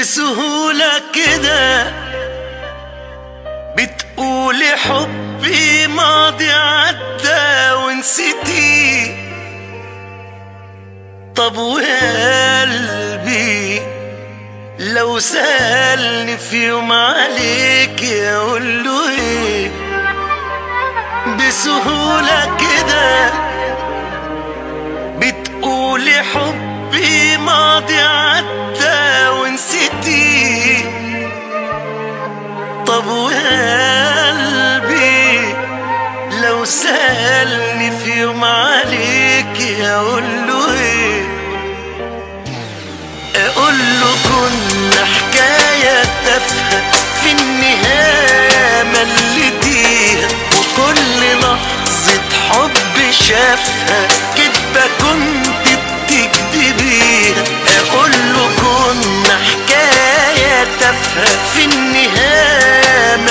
بسهولة كده بتقولي حبي ماضي عدى ونسيتي. طب وقلبي لو سألني في يوم عليك أقول له إيه؟ بسهولة كده بتقولي حبي ماضي عدى طب وقلبي لو سألني في يوم عليك أقول له إيه؟ أقول له كنا حكاية تافهة في النهاية مليتيها وكل لحظة حب شافها كدبة كنت بتكدبيها أقول له كنا حكاية تافهة في النهاية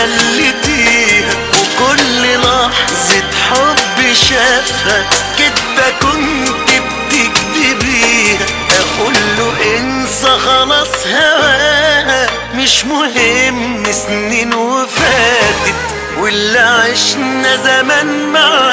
مليتيها وكل لحظة حب شافها كدبة كنت بتكدبيها أقول له انسى خلاص هواها مش مهم سنين وفاتت واللي عشنا زمان معاها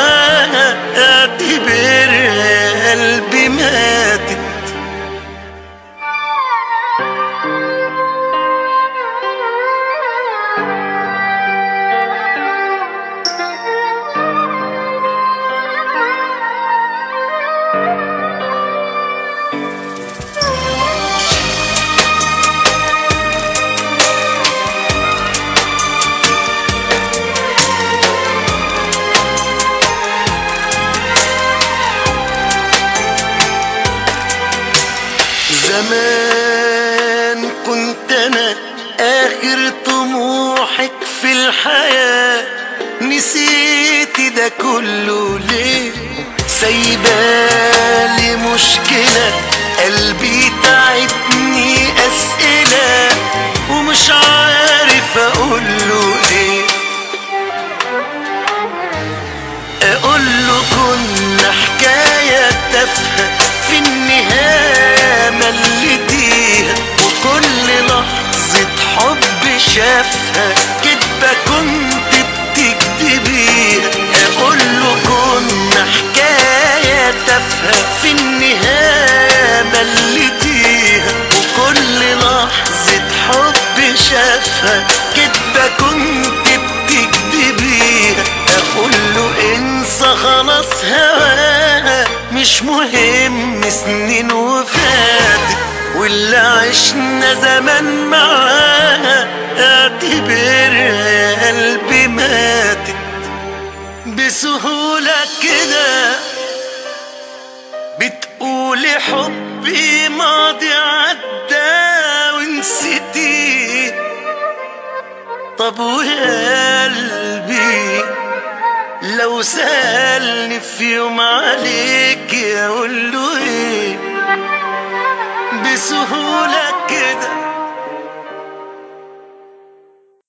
زمان كنت أنا آخر طموحك في الحياة. نسيت ده كله ليه؟ سايبالي مشكلة قلبي تعبني شافها كدبة كنت بتكدبيها أقول له انسى خلاص هواها. مش مهم سنين وفاتت واللي عشنا زمان معاها. اعتبرها قلبي ماتت. بسهولة كده بتقولي حبي ماضي عدى ونسيتي طب وقلبي لو سألني في يوم عليك أقول له إيه بسهولة كده